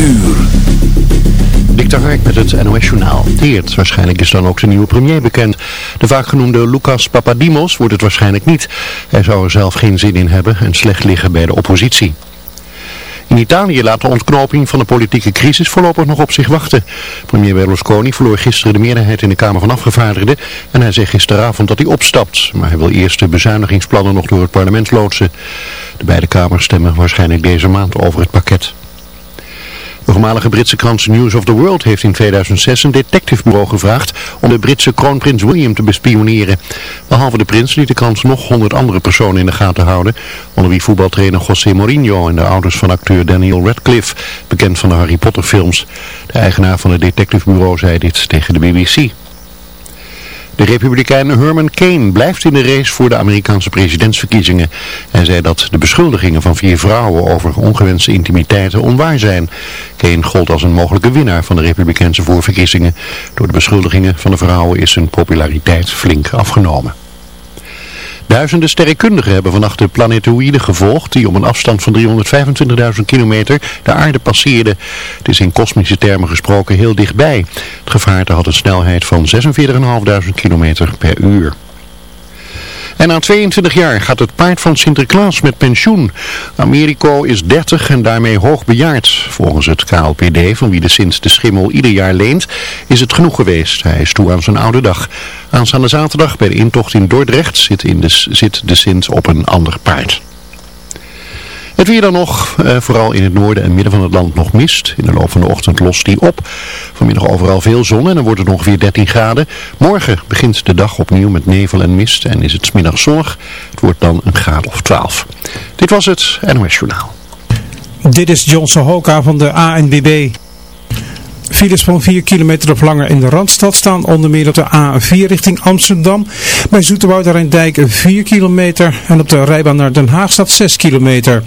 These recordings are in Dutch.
uur. Met het NOS-journaal. Waarschijnlijk is dan ook de nieuwe premier bekend. De vaak genoemde Lucas Papadimos wordt het waarschijnlijk niet. Hij zou er zelf geen zin in hebben en slecht liggen bij de oppositie. In Italië laat de ontknoping van de politieke crisis voorlopig nog op zich wachten. Premier Berlusconi verloor gisteren de meerderheid in de Kamer van Afgevaardigden en hij zegt gisteravond dat hij opstapt. Maar hij wil eerst de bezuinigingsplannen nog door het parlement loodsen. De beide kamers stemmen waarschijnlijk deze maand over het pakket. De voormalige Britse krant News of the World heeft in 2006 een detectivebureau gevraagd om de Britse kroonprins William te bespioneren. Behalve de prins liet de krant nog honderd andere personen in de gaten houden, onder wie voetbaltrainer José Mourinho en de ouders van acteur Daniel Radcliffe, bekend van de Harry Potter films. De eigenaar van het detectivebureau zei dit tegen de BBC. De republikein Herman Kane blijft in de race voor de Amerikaanse presidentsverkiezingen. Hij zei dat de beschuldigingen van vier vrouwen over ongewenste intimiteiten onwaar zijn. Kane gold als een mogelijke winnaar van de republikeinse voorverkiezingen. Door de beschuldigingen van de vrouwen is zijn populariteit flink afgenomen. Duizenden sterrenkundigen hebben vannacht de planetoïde gevolgd die op een afstand van 325.000 kilometer de aarde passeerde. Het is in kosmische termen gesproken heel dichtbij. Het gevaarte had een snelheid van 46.500 kilometer per uur. En na 22 jaar gaat het paard van Sinterklaas met pensioen. Americo is 30 en daarmee hoogbejaard. Volgens het KLPD, van wie de Sint de Schimmel ieder jaar leent, is het genoeg geweest. Hij is toe aan zijn oude dag. Aanstaande zaterdag bij de intocht in Dordrecht zit, in zit de Sint op een ander paard. Het weer dan nog, eh, vooral in het noorden en midden van het land nog mist. In de loop van de ochtend lost die op. Vanmiddag overal veel zon en dan wordt het ongeveer 13 graden. Morgen begint de dag opnieuw met nevel en mist en is het smiddag zonnig. Het wordt dan een graad of 12. Dit was het NOS Journaal. Dit is Johnson Hoka van de ANBB. Files van 4 kilometer of langer in de Randstad staan onder meer op de A4 richting Amsterdam. Bij Zoeterwoude Dijk 4 kilometer en op de rijbaan naar Den Haag staat 6 kilometer.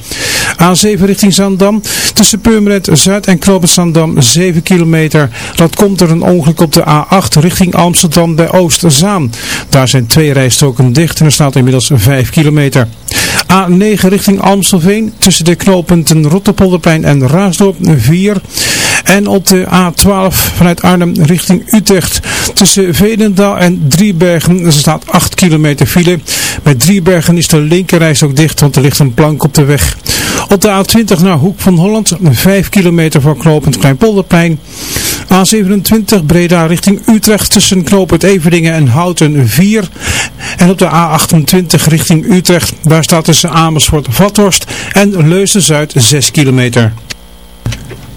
A7 richting Zandam tussen Purmerend Zuid en Knopen Zandam 7 kilometer. Dat komt er een ongeluk op de A8 richting Amsterdam bij Oostzaan. Daar zijn twee rijstroken dicht en er staat inmiddels 5 kilometer. A9 richting Amstelveen tussen de knooppunten Rotterpolderplein en Raasdorp 4. En op de A12 vanuit Arnhem richting Utrecht tussen Vedendaal en Driebergen. Er staat 8 kilometer file. Bij Driebergen is de linkerreis ook dicht, want er ligt een plank op de weg. Op de A20 naar Hoek van Holland, 5 kilometer van knooppunt Kleinpolderplein. A27 Breda richting Utrecht tussen knooppunt Everdingen en Houten 4. En op de A28 richting Utrecht, daar staat tussen Amersfoort Vathorst en Leusden-Zuid 6 kilometer.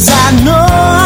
Cause I know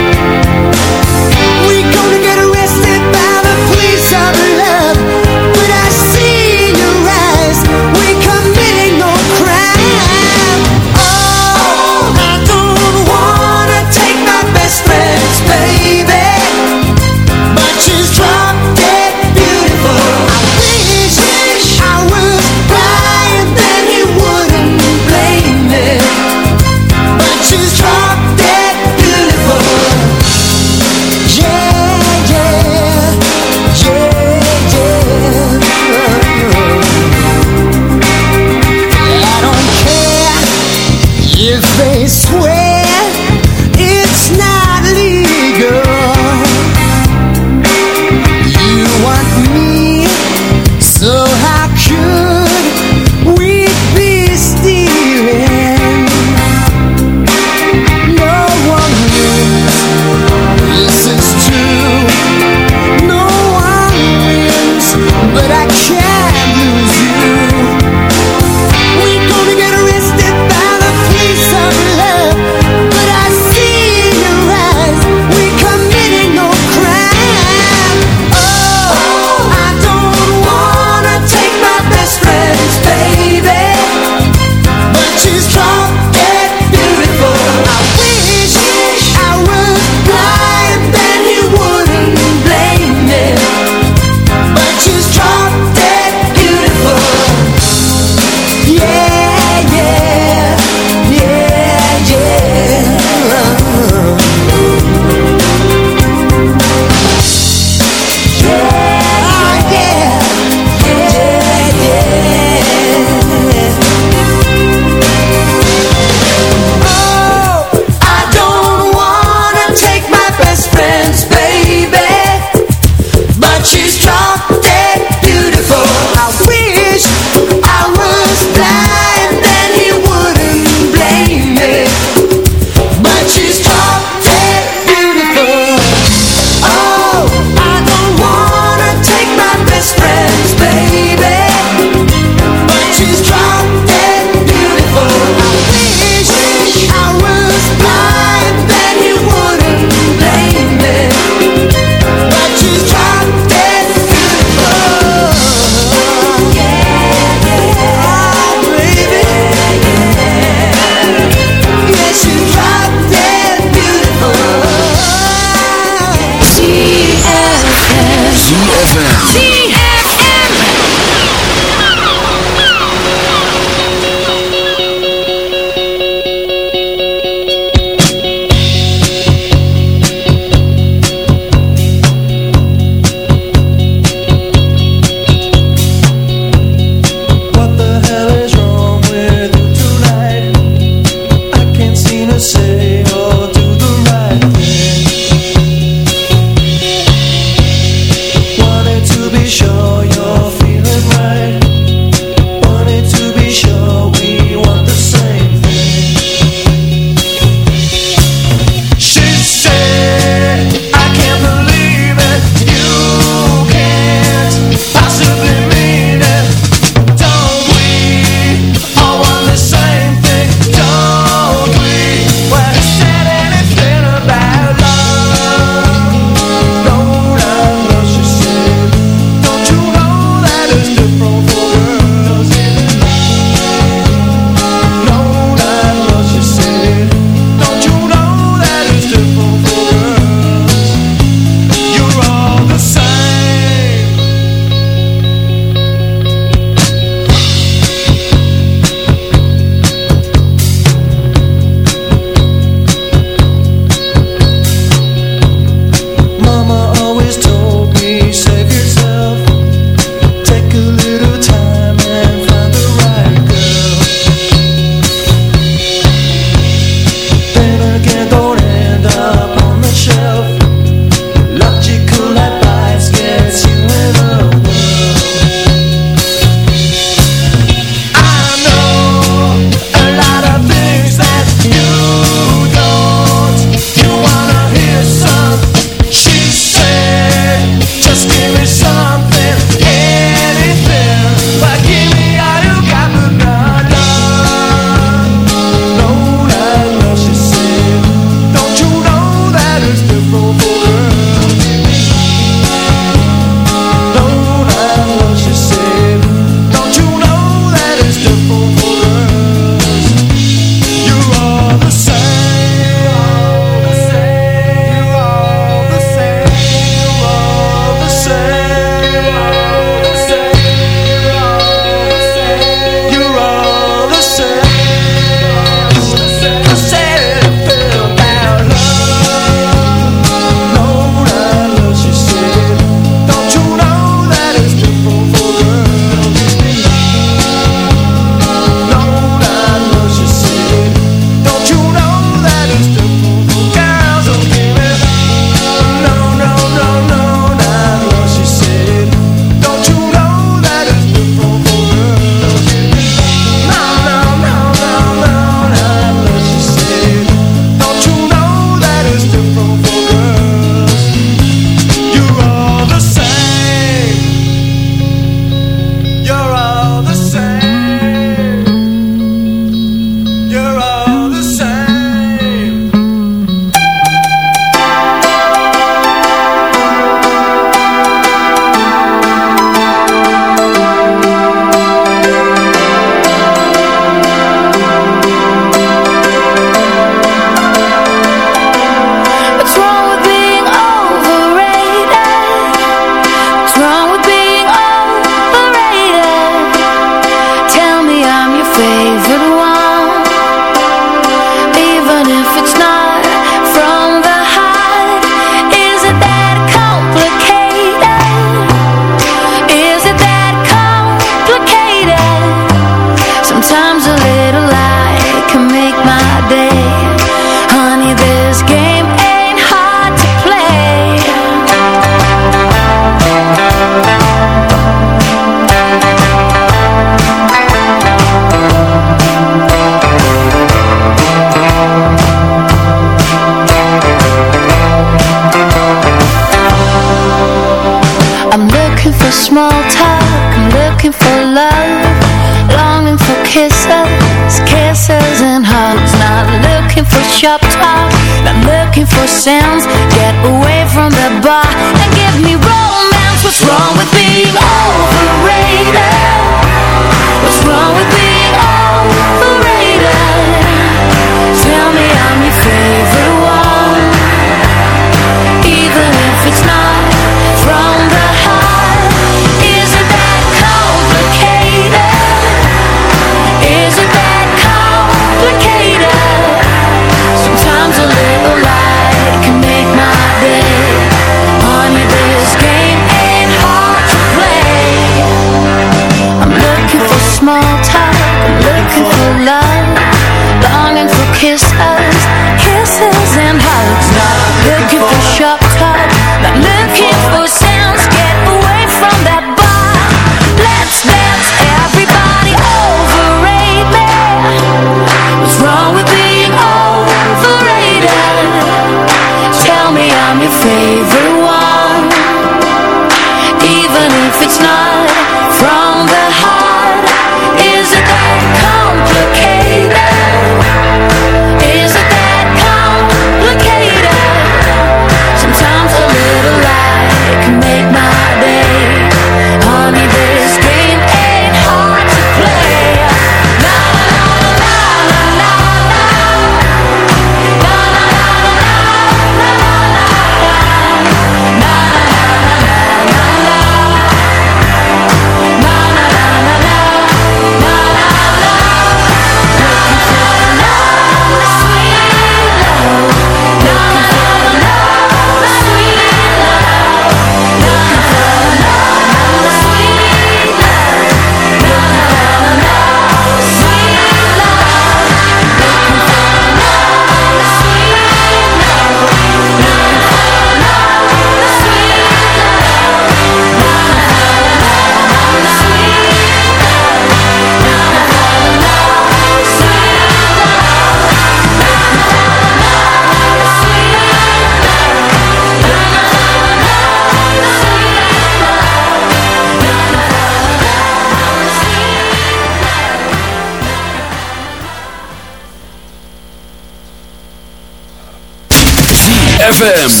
ZFM.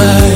remember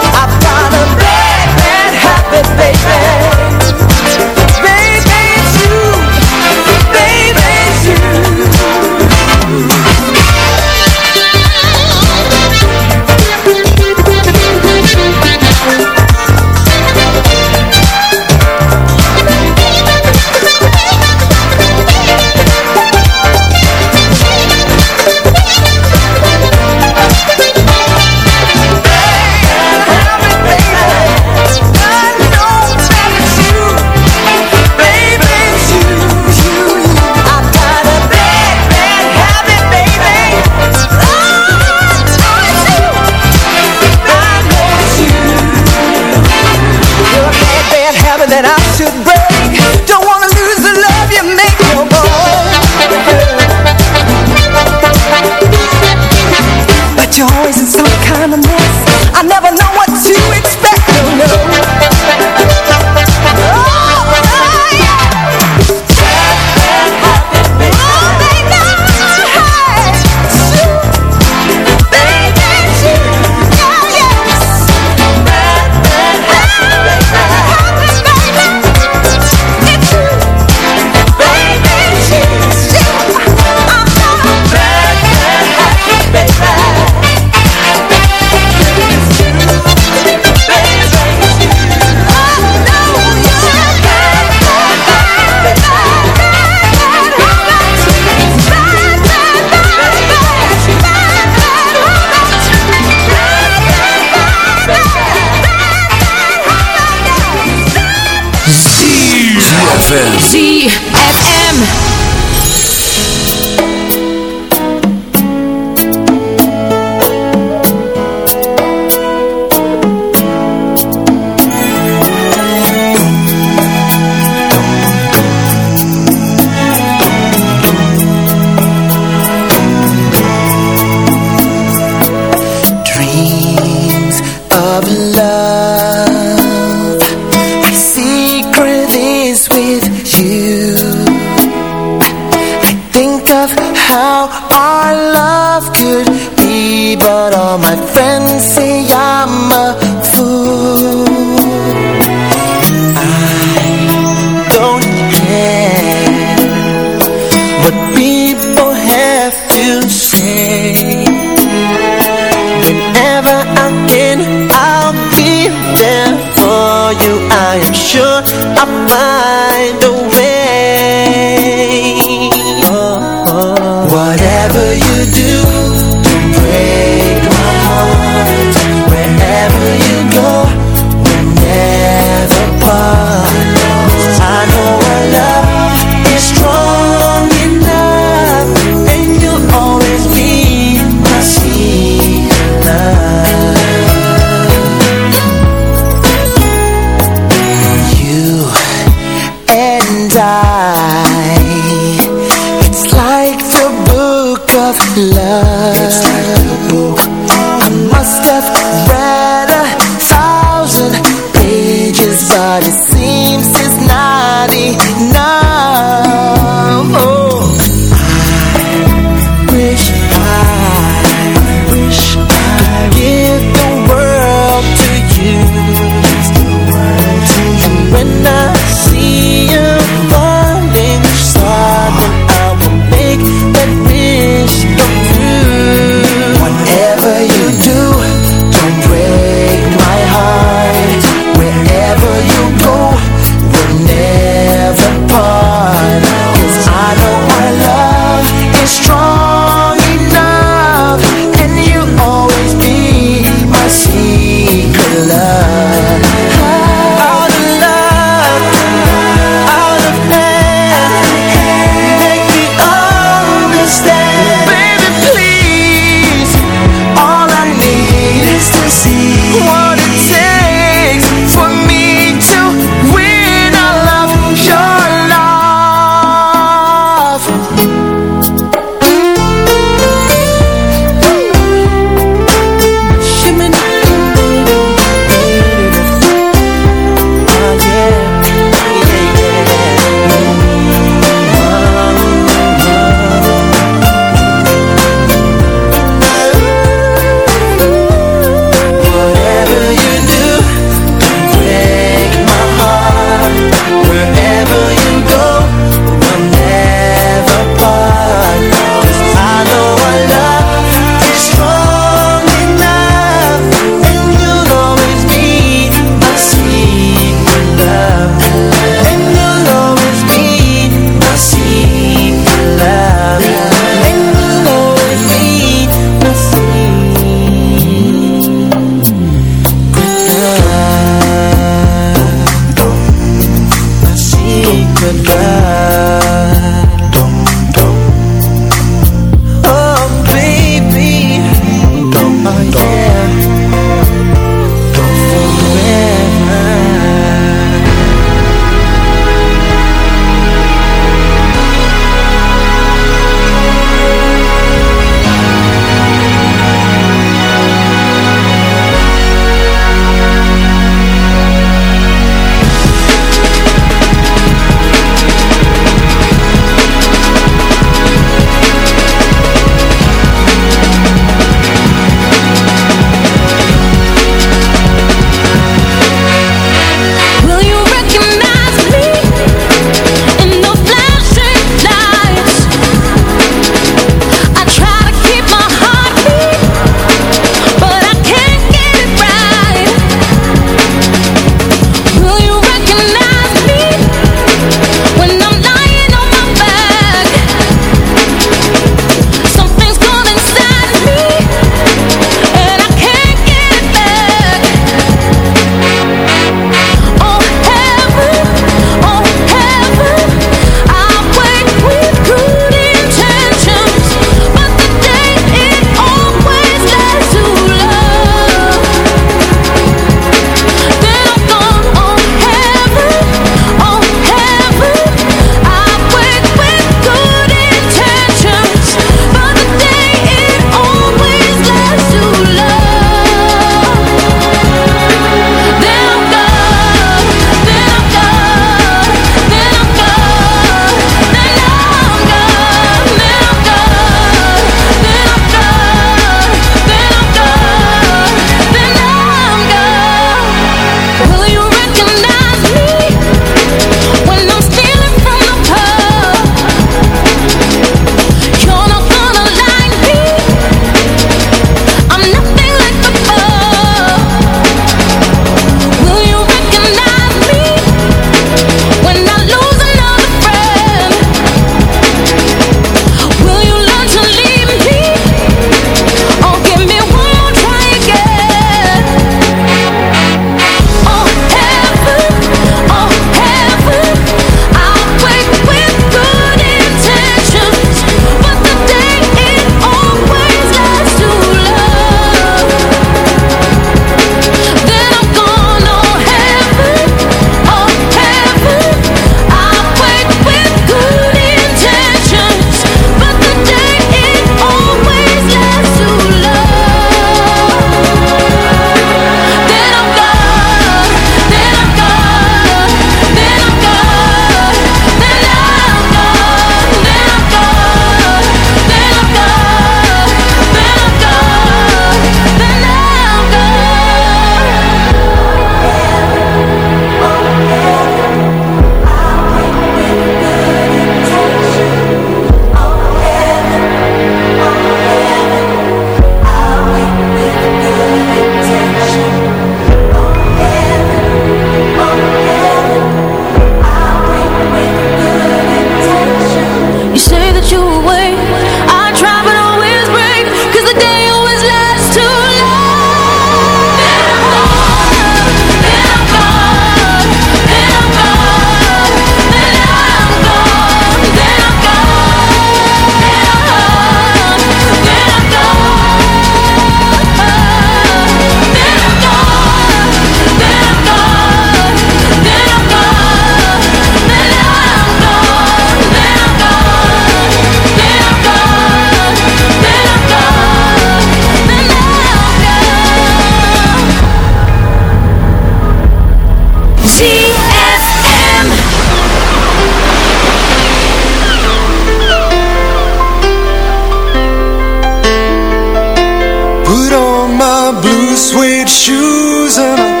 blue suede shoes and I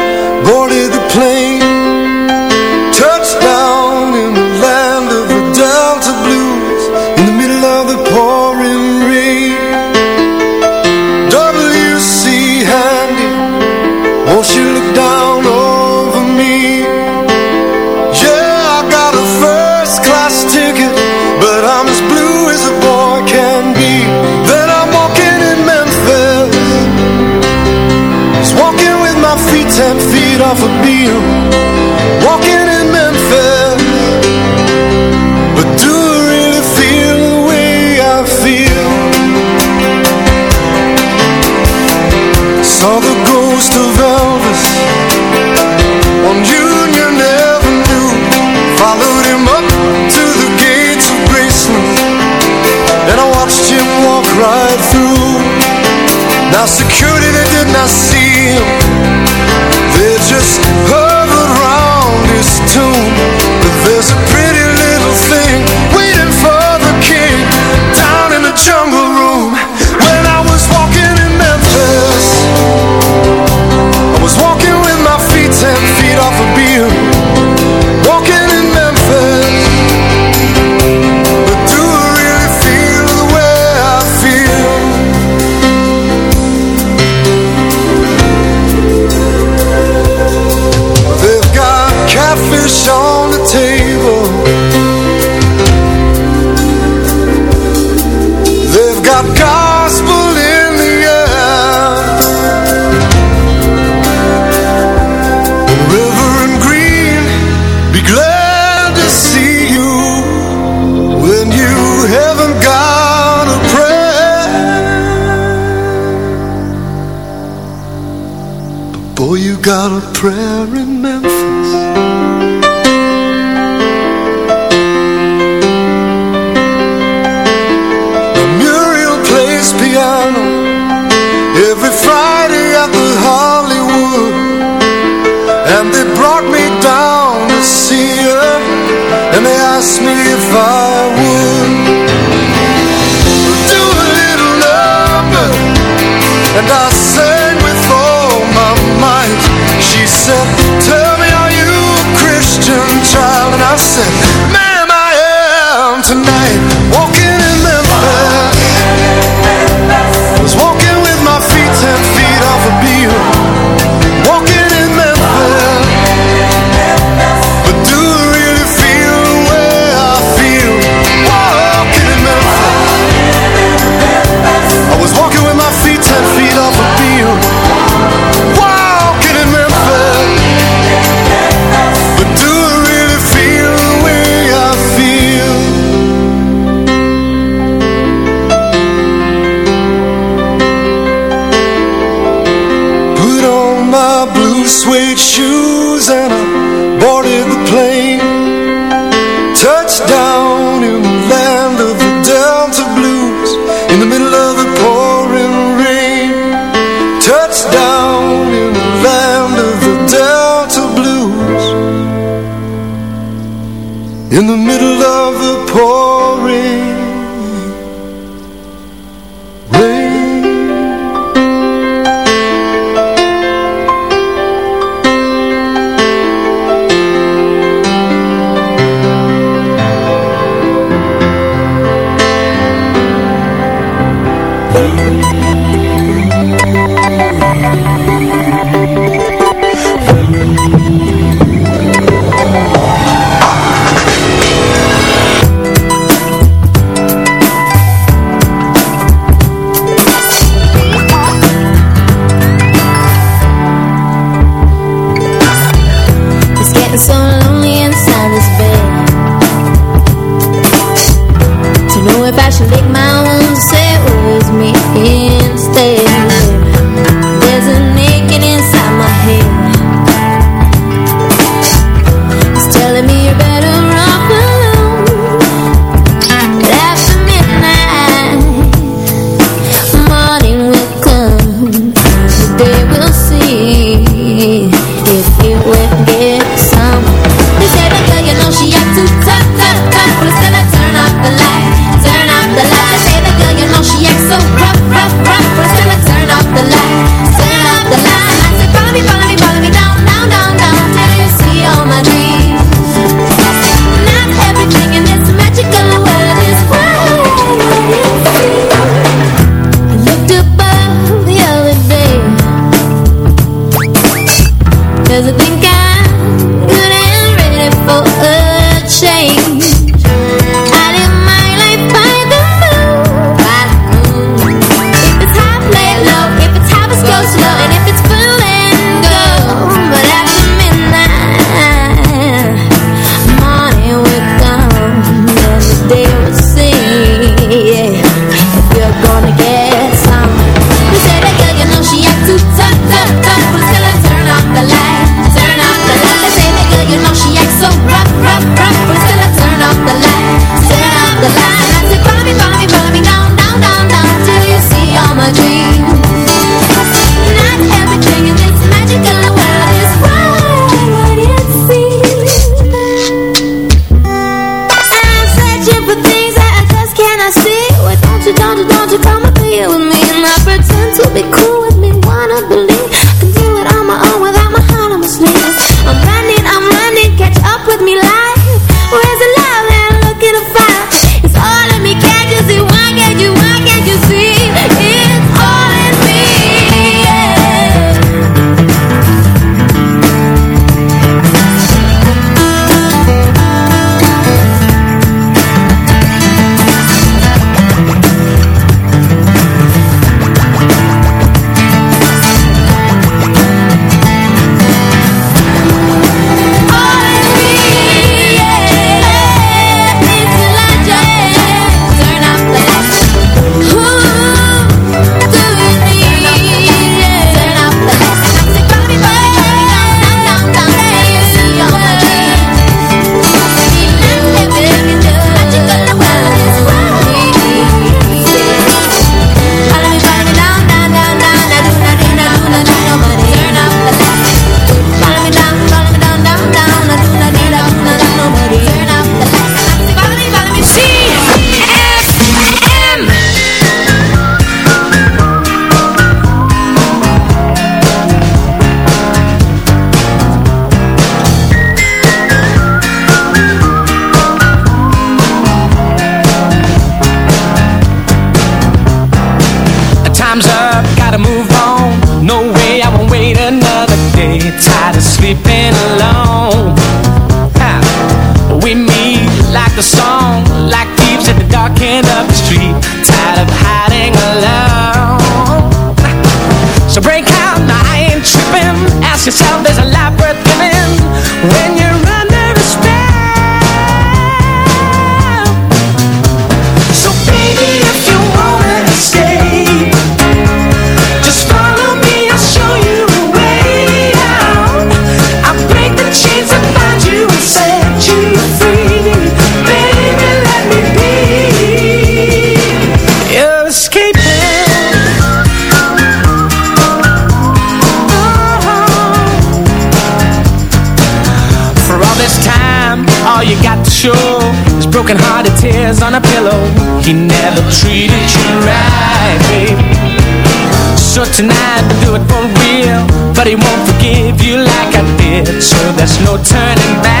tonight to do it for real But he won't forgive you like I did. So there's no turning back.